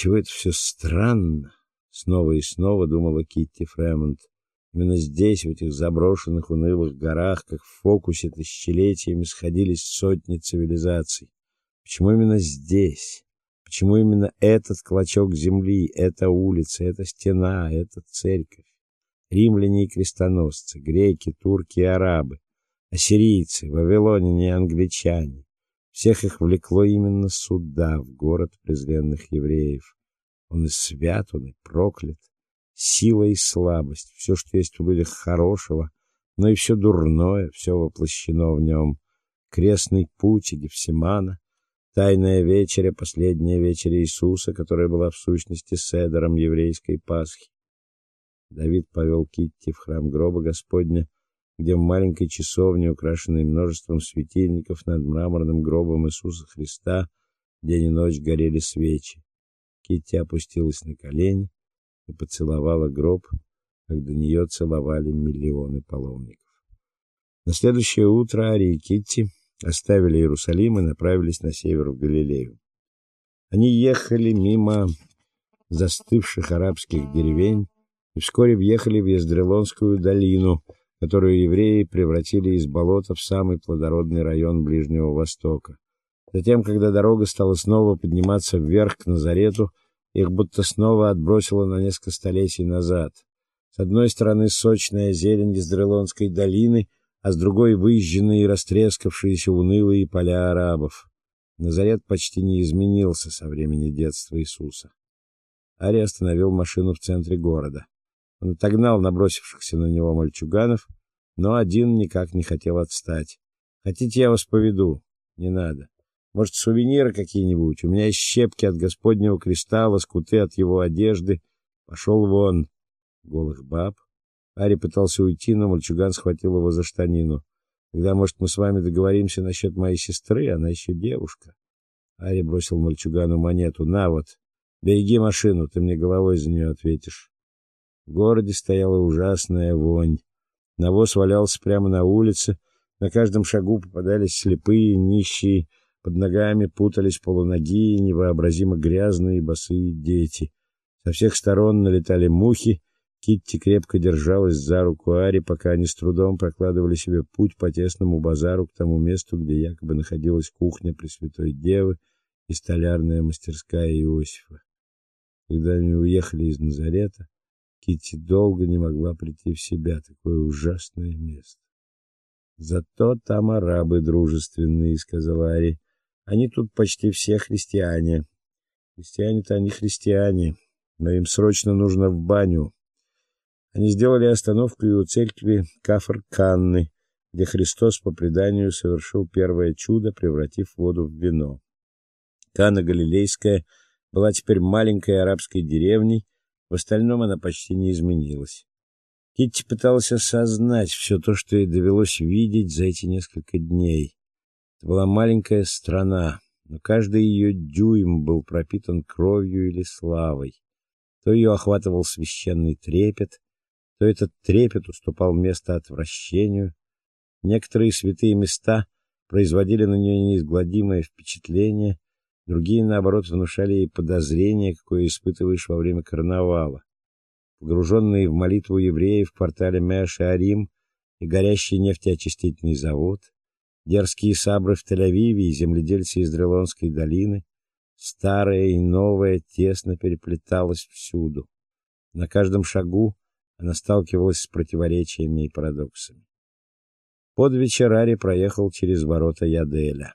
Чего это все странно? Снова и снова думала Китти Фремонт. Именно здесь, в этих заброшенных унылых горах, как в фокусе тысячелетиями сходились сотни цивилизаций. Почему именно здесь? Почему именно этот клочок земли, эта улица, эта стена, эта церковь? Римляне и крестоносцы, греки, турки и арабы, ассирийцы, вавилоняне и англичане. Всех их влекло именно сюда, в город презренных евреев. Он и свят, он и проклят. Сила и слабость, все, что есть в людях хорошего, но и все дурное, все воплощено в нем. Крестный путь и Гефсимана, Тайная вечеря, последняя вечеря Иисуса, которая была в сущности седером еврейской Пасхи. Давид повел Китти в храм гроба Господня, где в маленькой часовне, украшенной множеством светильников над мраморным гробом Иисуса Христа, день и ночь горели свечи. Китти опустилась на колени и поцеловала гроб, как до нее целовали миллионы паломников. На следующее утро Ари и Китти оставили Иерусалим и направились на север в Галилею. Они ехали мимо застывших арабских деревень и вскоре въехали в Ездрелонскую долину, которую евреи превратили из болота в самый плодородный район Ближнего Востока. Затем, когда дорога стала снова подниматься вверх к Назарету, их будто снова отбросило на несколько столетий назад. С одной стороны сочная зелень Ездрелонской долины, а с другой выжженные и растрескавшиеся унылые поля арабов. Назарет почти не изменился со времени детства Иисуса. Ари остановил машину в центре города. Он отогнал набросившихся на него мальчуганов, но один никак не хотел отстать. Хотите, я вас поведу? Не надо. Может, сувениры какие-нибудь? У меня есть щепки от Господнего креста, лоскуты от его одежды. Пошел вон. Голых баб, Ари пытался уйти, но мальчуган схватил его за штанину. Когда, может, мы с вами договоримся насчет моей сестры, она еще девушка. Ари бросил мальчугану монету. На вот. Береги машину, ты мне головой за нее ответишь. В городе стояла ужасная вонь. Навоз валялся прямо на улице, на каждом шагу попадались слепые, нищие, под ногами путались полуногие, невообразимо грязные босые дети. Со всех сторон налетали мухи, Китти крепко держалась за руку Ари, пока они с трудом прокладывали себе путь по тесному базару к тому месту, где якобы находилась кухня Пресвятой Девы и столярная мастерская Иосифа. Когда они уехали из Назарета, Китти долго не могла прийти в себя, такое ужасное место. Зато там арабы дружественные, сказала Ари. Они тут почти все христиане. Христиане-то они христиане, но им срочно нужно в баню. Они сделали остановку и у церкви Кафр-Канны, где Христос по преданию совершил первое чудо, превратив воду в вино. Кана Галилейская была теперь маленькой арабской деревней, в остальном она почти не изменилась. Китти пыталась осознать все то, что ей довелось видеть за эти несколько дней. Это была маленькая страна, но каждый ее дюйм был пропитан кровью или славой. То ее охватывал священный трепет, то этот трепет уступал место отвращению. Некоторые святые места производили на нее неизгладимое впечатление, другие наоборот внушали ей подозрение, какое испытываешь во время карнавала. Погруженные в молитву евреи в квартале Меш-Арим и горящий нефтеочистительный завод, дерзкие сабры в Тель-Авиве и земледельцы из Дрелонской долины, старое и новое тесно переплеталось всюду. На каждом шагу она сталкивалась с противоречиями и парадоксами. Под вечер Ари проехал через ворота Яделя.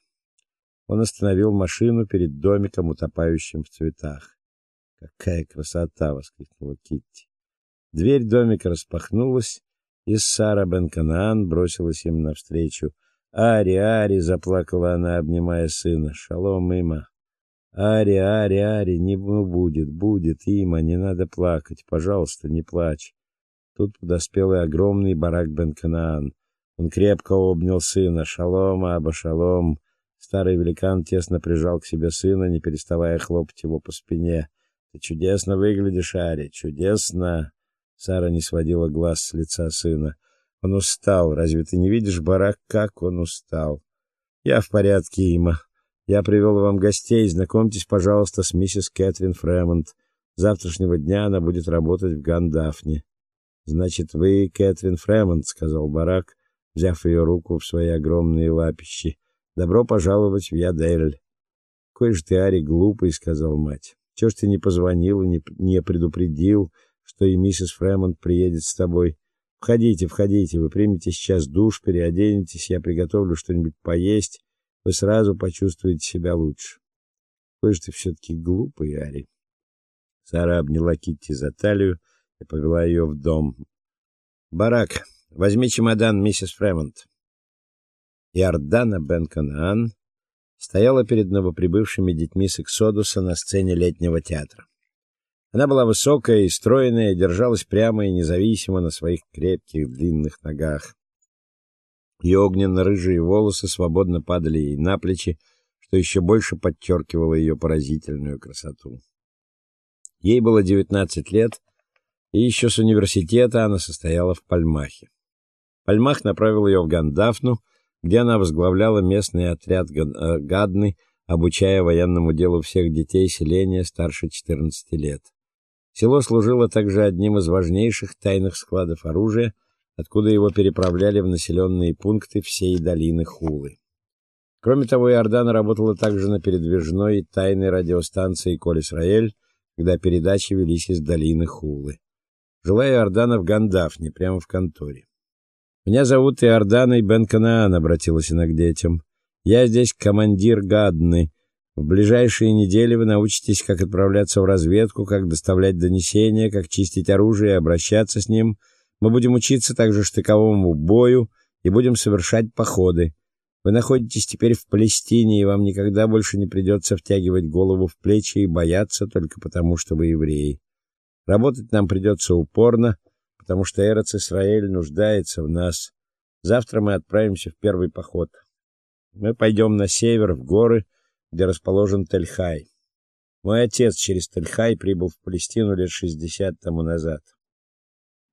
Он остановил машину перед домиком, утопающим в цветах. Какая красота, воскликнула Китти. Дверь домика распахнулась, и Сара Бен-Канаан бросилась им навстречу. "Ари, Ари", заплакала она, обнимая сына. "Шалом, има". "Ари, Ари, Ари, не будет, будет, има, не надо плакать, пожалуйста, не плачь". Тут подоспел и огромный барак Бен-Канаан. Он крепко обнял сына. «Шалом, Аба, шалом!» Старый великан тесно прижал к себе сына, не переставая хлопать его по спине. «Ты чудесно выглядишь, Ари, чудесно!» Сара не сводила глаз с лица сына. «Он устал. Разве ты не видишь, барак, как он устал?» «Я в порядке, Има. Я привел вам гостей, знакомьтесь, пожалуйста, с миссис Кэтрин Фремонт. Завтрашнего дня она будет работать в Гандафне. Значит, вы Кэтрин Фремонт, сказал Барак, взяв ее руку в свои огромные лапищи. Добро пожаловать в Ядель. Кой же ты, Ари, глупый, сказал мать. Чего ж ты не позвонил и не, не предупредил, что и миссис Фремонт приедет с тобой? Входите, входите, вы примете сейчас душ, переоденетесь, я приготовлю что-нибудь поесть, вы сразу почувствуете себя лучше. Какой же ты все таки глупый, Ари. Сара обняла Китти за талию и повела ее в дом. Барак, возьми чемодан, миссис Фремонт. Иордана Бен-Канаан стояла перед новоприбывшими детьми с Эксодуса на сцене летнего театра. Она была высокая и стройная, держалась прямо и независимо на своих крепких длинных ногах. Ее огненно-рыжие волосы свободно падали ей на плечи, что еще больше подчеркивало ее поразительную красоту. Ей было 19 лет, и еще с университета она состояла в Пальмахе. Пальмах направил ее в Гандафну, где она возглавляла местный отряд э, Гадны, обучая военному делу всех детей селения старше 14 лет. Село служило также одним из важнейших тайных складов оружия, откуда его переправляли в населенные пункты всей долины Хулы. Кроме того, Иордана работала также на передвижной тайной радиостанции Коль-Исраэль, когда передачи велись из долины Хулы. Жила Иордана в Гандафне, прямо в конторе. Меня зовут Иордана Бен Канаан, обратилась она к детям. Я здесь командир Гадны. В ближайшие недели вы научитесь, как отправляться в разведку, как доставлять донесения, как чистить оружие и обращаться с ним. Мы будем учиться также штыковому бою и будем совершать походы. Вы находитесь теперь в Палестине, и вам никогда больше не придется втягивать голову в плечи и бояться только потому, что вы евреи. Работать нам придется упорно, потому что Эрец-Исраэль нуждается в нас. Завтра мы отправимся в первый поход. Мы пойдем на север, в горы, где расположен Тель-Хай. Мой отец через Тель-Хай прибыл в Палестину лет шестьдесят тому назад.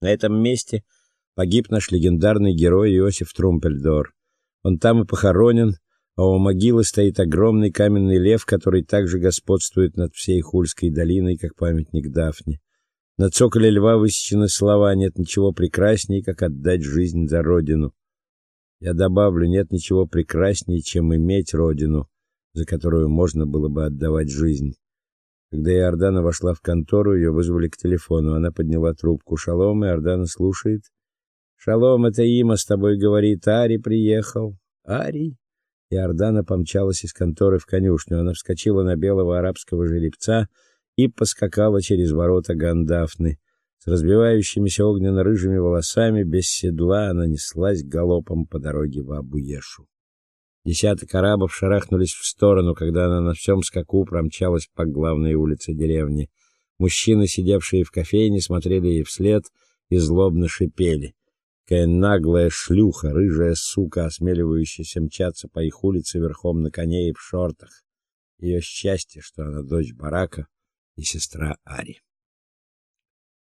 На этом месте погиб наш легендарный герой Иосиф Трумпельдор. Он там и похоронен, а у могилы стоит огромный каменный лев, который также господствует над всей Хульской долиной, как памятник Дафне. На цоколе льва высечены слова: "Нет ничего прекраснее, как отдать жизнь за родину". Я добавлю: нет ничего прекраснее, чем иметь родину за которую можно было бы отдавать жизнь. Когда Иордана вошла в контору, ее вызвали к телефону. Она подняла трубку. «Шалом», Иордана слушает. «Шалом, это Има с тобой говорит. Ари приехал». «Ари?» Иордана помчалась из конторы в конюшню. Она вскочила на белого арабского жеребца и поскакала через ворота Гандафны. С разбивающимися огненно-рыжими волосами, без седла, она неслась галопом по дороге в Абу-Ешу. Десяток арабов шарахнулись в сторону, когда она на всем скаку промчалась по главной улице деревни. Мужчины, сидевшие в кофейне, смотрели ей вслед и злобно шипели. Какая наглая шлюха, рыжая сука, осмеливающаяся мчаться по их улице верхом на коне и в шортах. Ее счастье, что она дочь Барака и сестра Ари.